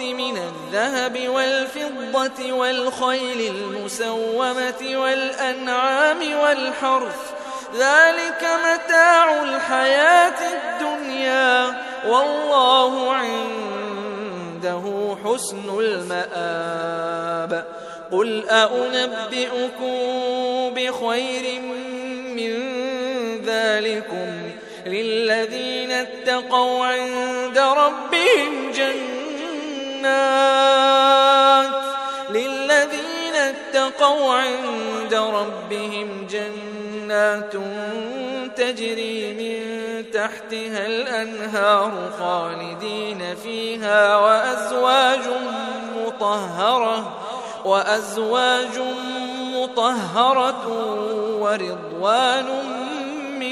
من الذهب والفضة والخيل المسومة والأنعام والحرث. ذلك متاع الحياة الدنيا والله عنده حسن المآب. قل أنبئكم بخير من ذلكم؟ للذين اتقوا عند ربهم جنات للذين اتقوا عند ربهم جنات تجري من تحتها الأنهار خالدين فيها وأزواج مطهرة وأزواج مطهرة ورضوان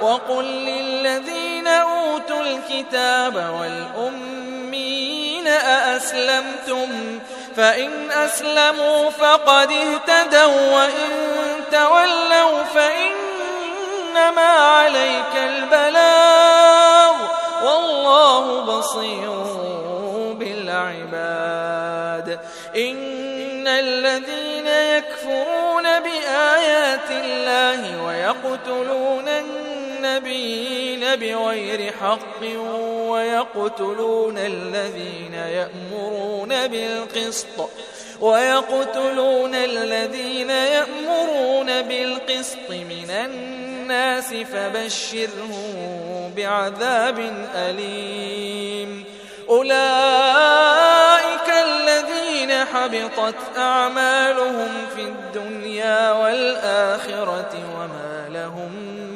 وقل للذين أوتوا الكتاب والأمين أأسلمتم؟ فإن أسلموا فقد اهتدوا وإن تولوا فإنما عليك البلاغ. والله بصير بالعباد. إن الذين يكفرون بآيات الله ويقتلون النبيين بغير حق ويقتلون الذين يأمرون بالقسط ويقتلون الذين يأمرون بالقسط من الناس فبشرهم بعذاب أليم. أولئك الذين حبطت أعمالهم في الدنيا والآخرة وما لهم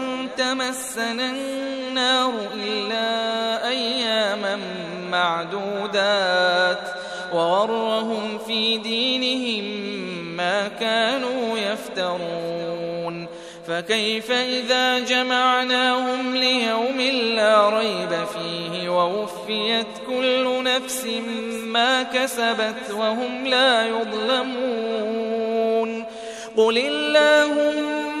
تمسنا النار إلا أياما معدودات وغرهم في دينهم ما كانوا يفترون فكيف إذا جمعناهم ليوم لا ريب فيه ووفيت كل نفس ما كسبت وهم لا يظلمون قل اللهم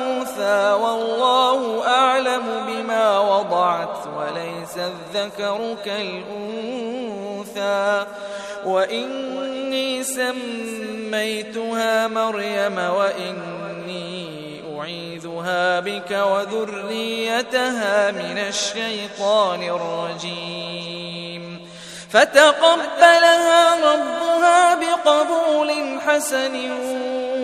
والله أعلم بما وضعت وليس الذكر كالأنثى. وإني سميتها مريم وإني أعيذها بك وذريتها من الشيطان الرجيم. فتقبلها ربها بقبول حسن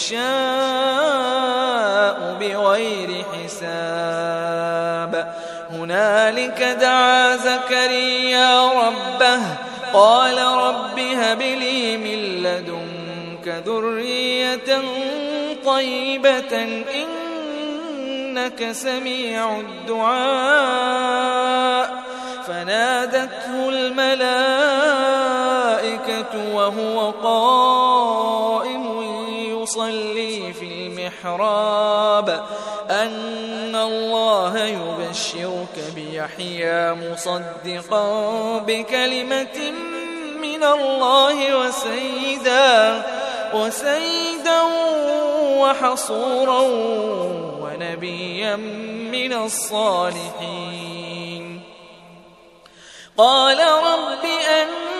يشاء بغير حساب. هنالك دعا زكريا ربه قال رب هب لي من لدنك ذرية طيبة إنك سميع الدعاء. فنادته الملائكة وهو قائم. يصلي في المحراب أن الله يبشرك بيحيى مصدقا بكلمة من الله وسيدا وسيدا وحصورا ونبيا من الصالحين. قال رب أنا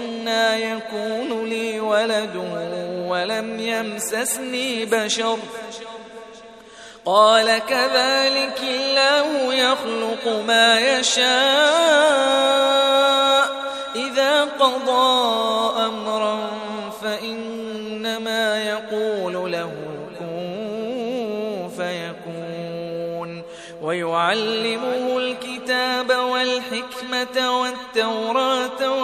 أنا يكون لي ولد ولم يمسسني بشر. قال كذلك الله يخلق ما يشاء. إذا قضى أمرا فإنما يقول له كن فيكون. ويعلمه الكتاب والحكمة والتوراة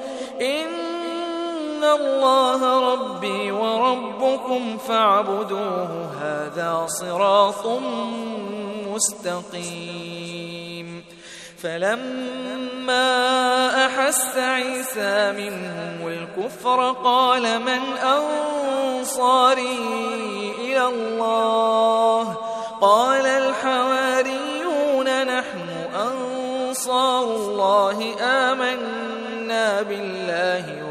إن الله ربي وربكم فاعبدوه هذا صراط مستقيم. فلما أحس عيسى منهم الكفر قال من أنصاري إلى الله؟ قال الحواريون نحن أنصار الله آمنا بالله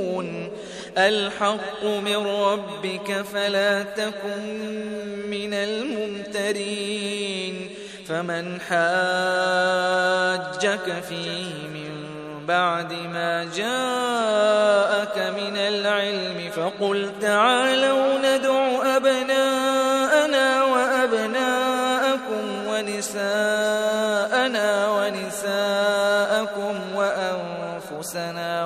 الحق من ربك فلا تكن من الممترين فمن حاجك فيه من بعد ما جاءك من العلم فقل تعالوا ندع أبناءنا وأبناءكم ونساءنا ونساءكم وأنفسنا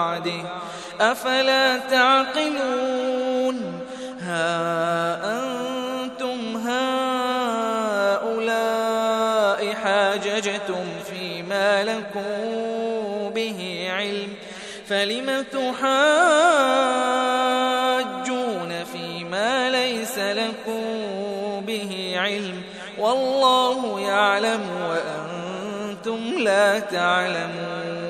بعده. أفلا تعقلون؟ ها أنتم هؤلاء حاججتم فيما لكم به علم. فلم تحاجون فيما ليس لكم به علم؟ والله يعلم وأنتم لا تعلمون.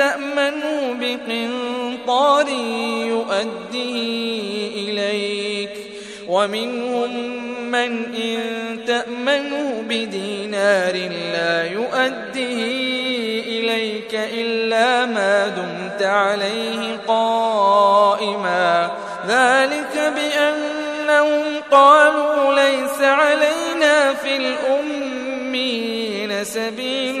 تأمنه بقنطار يؤديه إليك ومنهم من إن تأمنه بدينار لا يؤديه إليك إلا ما دمت عليه قائما. ذلك بأنهم قالوا ليس علينا في الأمين سبيل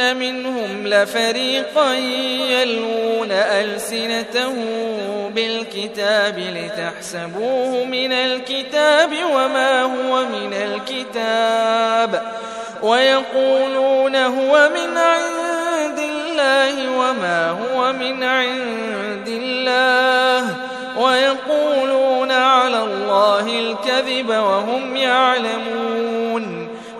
منهم لفريقا يلوون ألسنتهم بالكتاب لتحسبوه من الكتاب وما هو من الكتاب ويقولون هو من عند الله وما هو من عند الله ويقولون على الله الكذب وهم يعلمون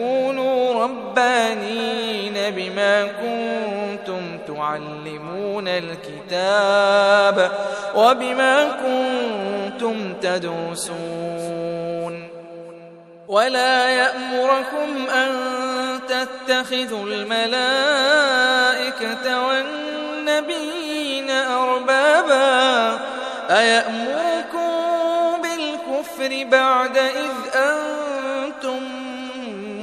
كونوا ربانين بما كنتم تعلمون الكتاب وبما كنتم تدوسون ولا يأمركم أن تتخذوا الملائكة والنبيين أربابا. أيأمركم بالكفر بعد إذ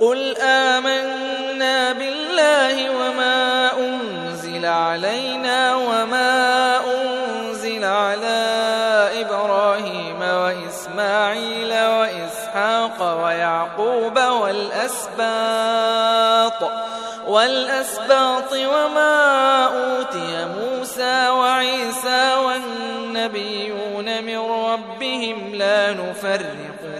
قل آمنا بالله وما أنزل علينا وما أنزل على إبراهيم وإسماعيل وإسحاق ويعقوب والأسباط والأسباط وما أوتي موسى وعيسى والنبيون من ربهم لا نفرق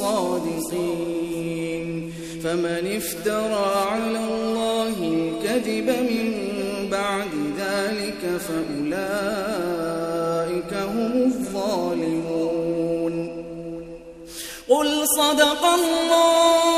صادقين. فمن افترى على الله الكذب من بعد ذلك فأولئك هم الظالمون. قل صدق الله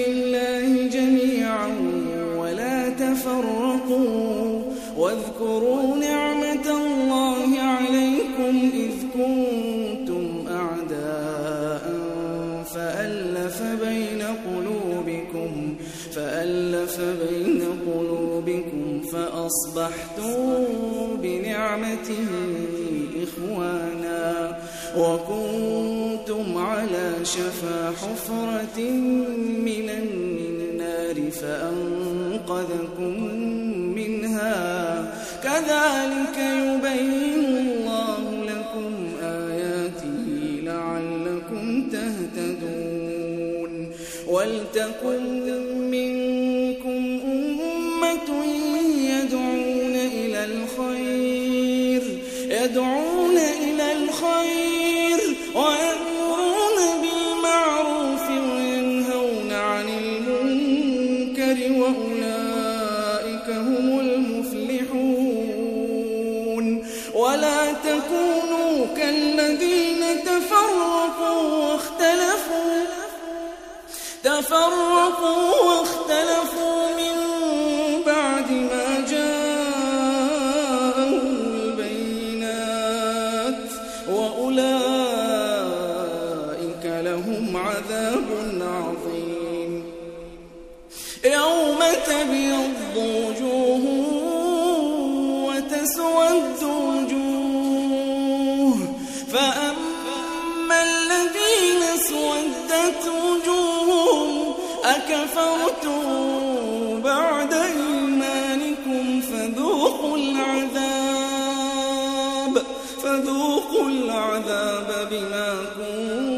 وأصبحتم بنعمته إخوانا وكنتم على شفا حفرة من النار فأنقذكم منها. كذلك فذوقوا العذاب بما كنتم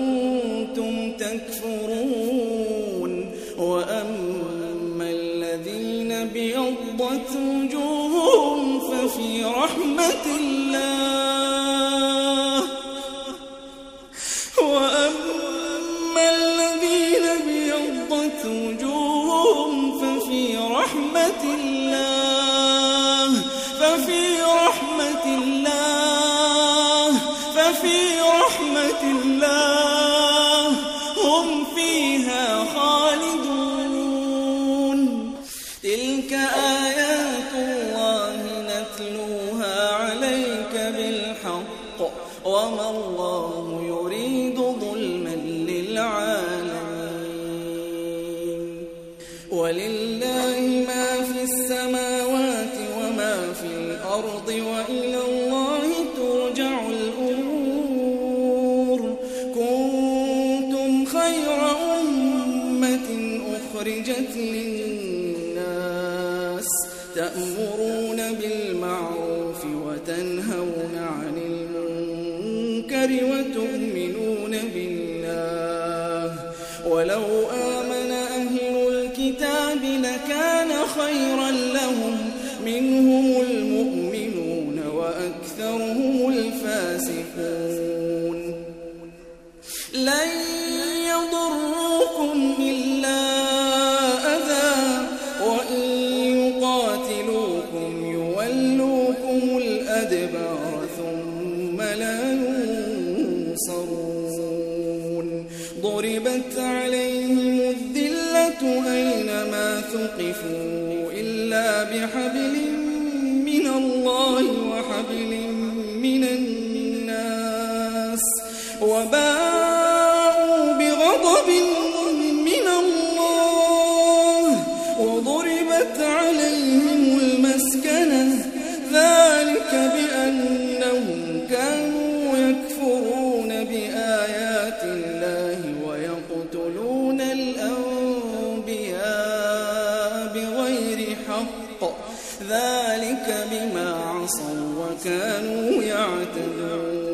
ذلك بما عصوا وكانوا يعتدون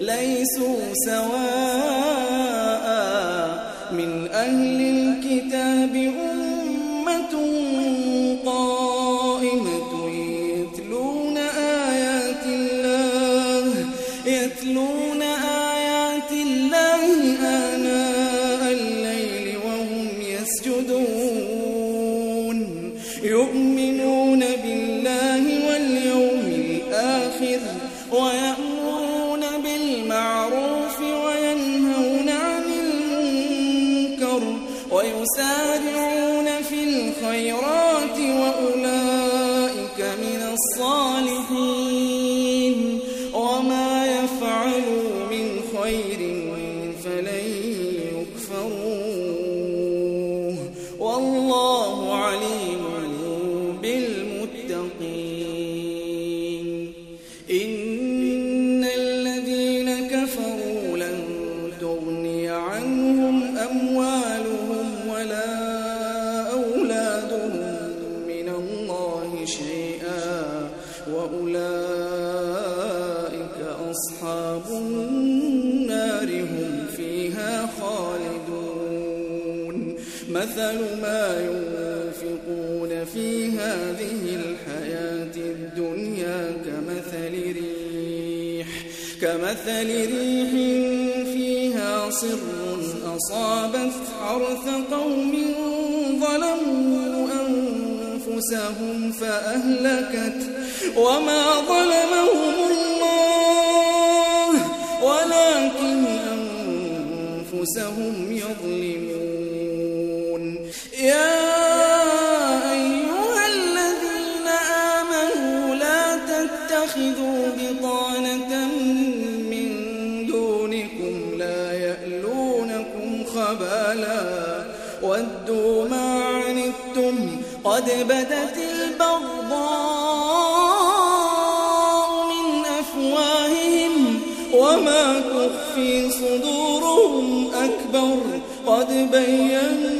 ليسوا سواء من أهل قد بدت البغضاء من أفواههم وما تخفي صدورهم أكبر. قد بينا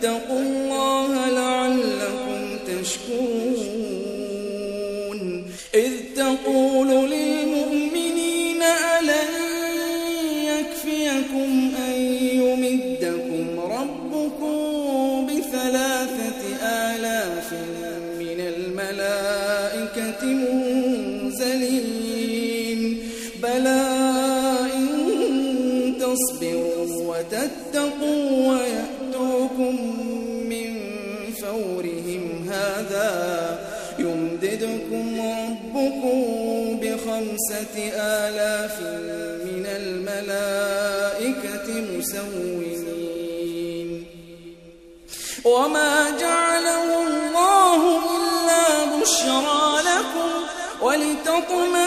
فاتقوا الله لعلكم تشكرون إذ تقول للمسلمين آلاف من الملائكة مسومين. وما جعله الله إلا بشرى لكم ولتطمئن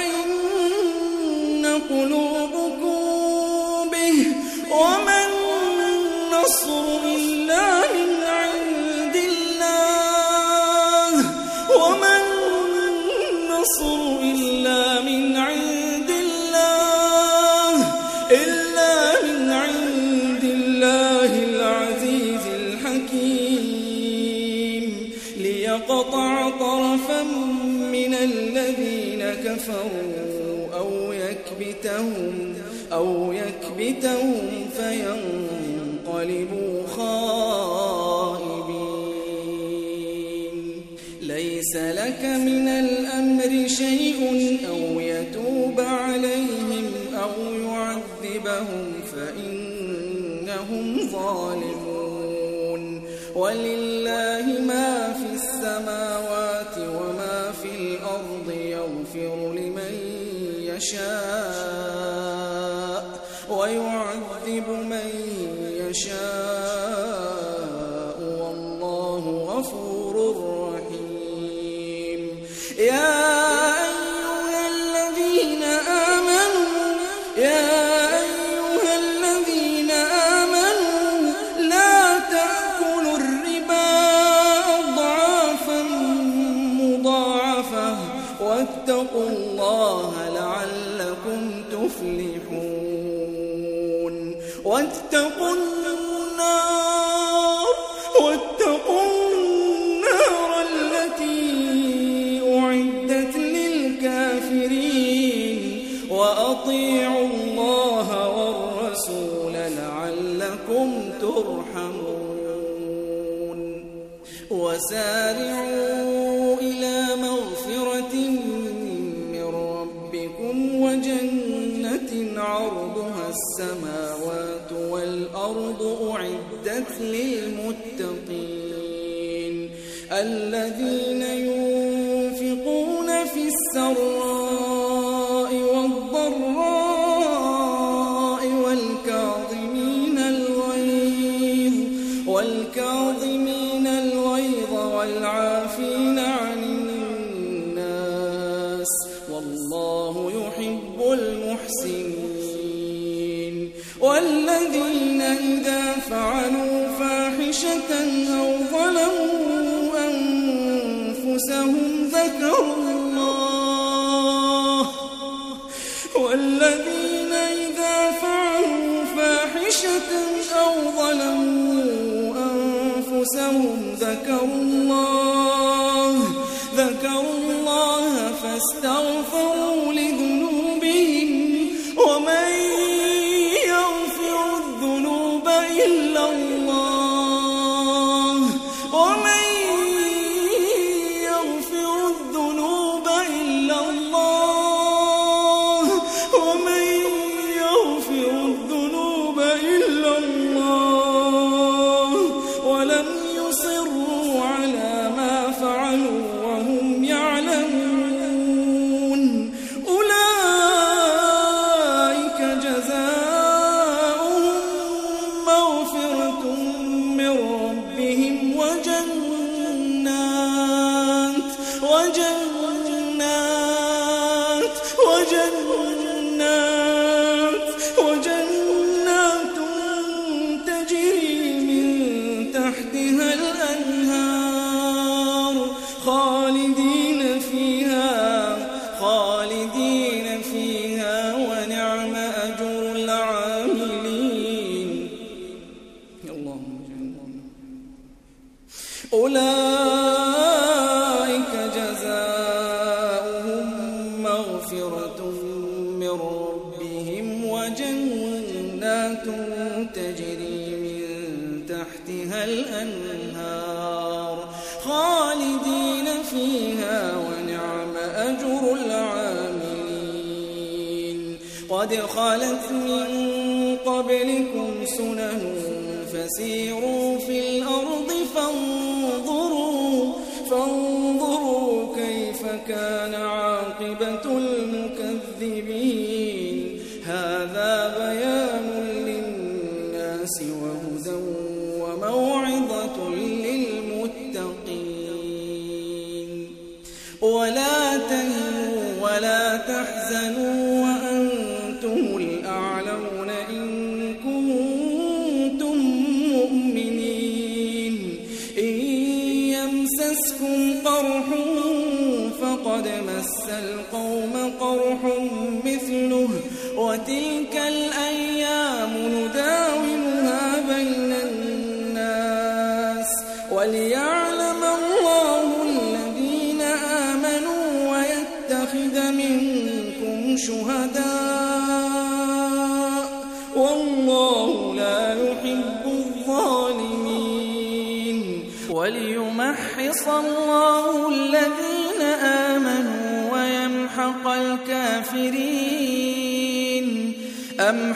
تفلحون واتقوا النار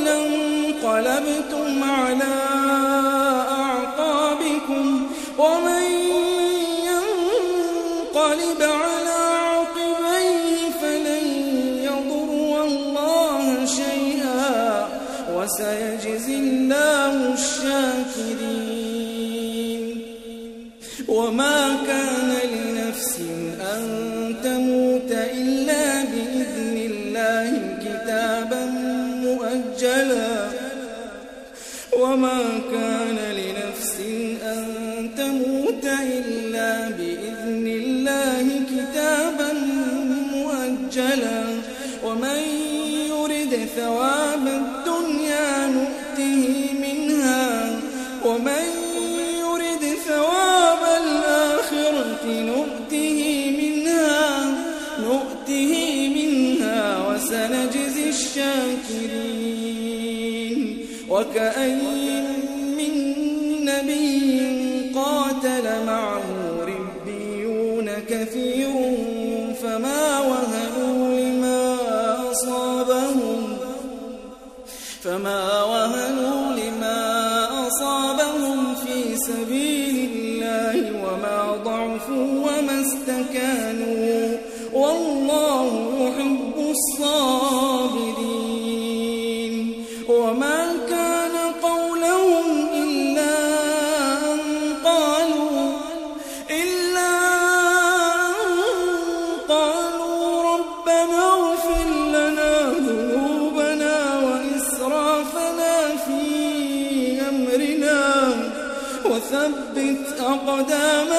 قتلا انقلبتم على أقدامنا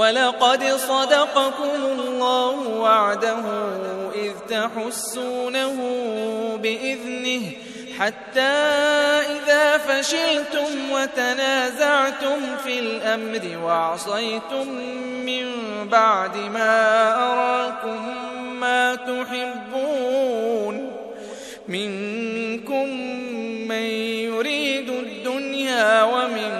ولقد صدقكم الله وعده إذ تحسونه بإذنه حتى إذا فشلتم وتنازعتم في الأمر وعصيتم من بعد ما أراكم ما تحبون منكم من يريد الدنيا ومنكم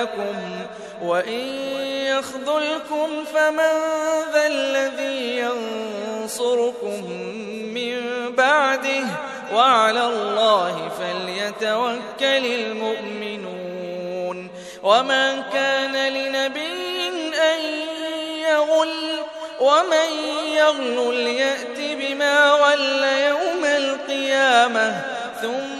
لكم وإن يخذلكم فمن ذا الذي ينصركم من بعده وعلى الله فليتوكل المؤمنون وما كان لنبي أن يغل ومن يغل يأت بما غل يوم القيامة ثم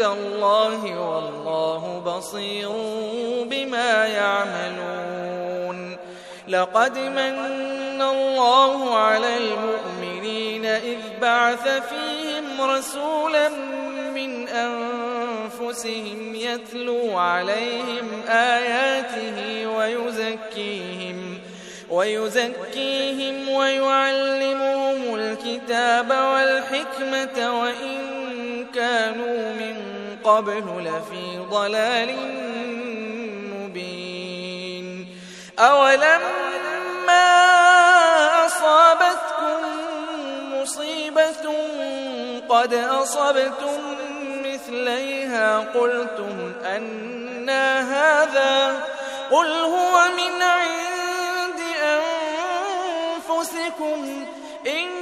الله والله بصير بما يعملون. لقد من الله على المؤمنين إذ بعث فيهم رسولا من أنفسهم يتلو عليهم آياته ويزكيهم ويزكيهم ويعلمهم الكتاب والحكمة وإن كانوا من قبل لفي ضلال مبين. أولما أصابتكم مصيبة قد أصبتم مثليها قلتم أنا هذا قل هو من عند أنفسكم إن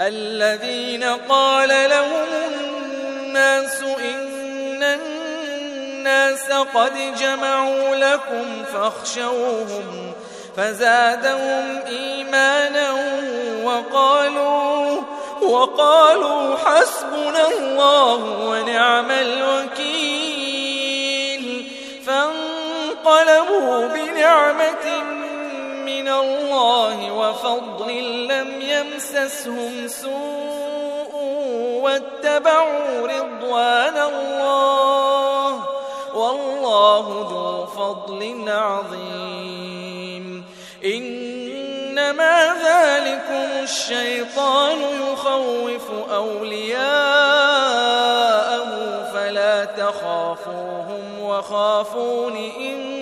الذين قال لهم الناس إن الناس قد جمعوا لكم فاخشوهم فزادهم إيمانا وقالوا وقالوا حسبنا الله ونعم الوكيل فانقلبوا بنعمة من الله وفضل لم يمسسهم سوء واتبعوا رضوان الله والله ذو فضل عظيم. إنما ذلكم الشيطان يخوف أولياءه فلا تخافوهم وخافون إن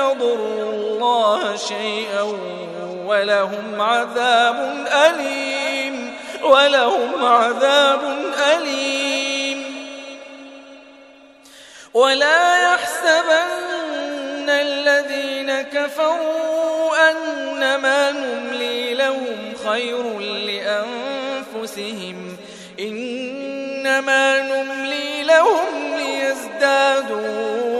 يضروا الله شيئا ولهم عذاب أليم ولهم عذاب أليم. ولا يحسبن الذين كفروا أنما نملي لهم خير لأنفسهم إنما نملي لهم ليزدادوا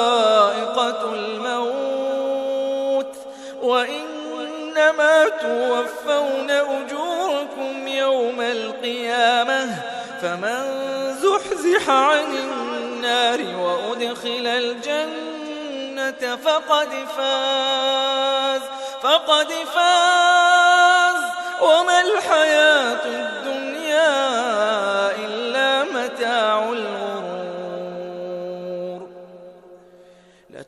وإنما توفون أجوركم يوم القيامة فمن زحزح عن النار وأدخل الجنة فقد فاز فقد فاز. وما الحياة الدنيا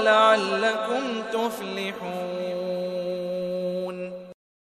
لعلكم تفلحون.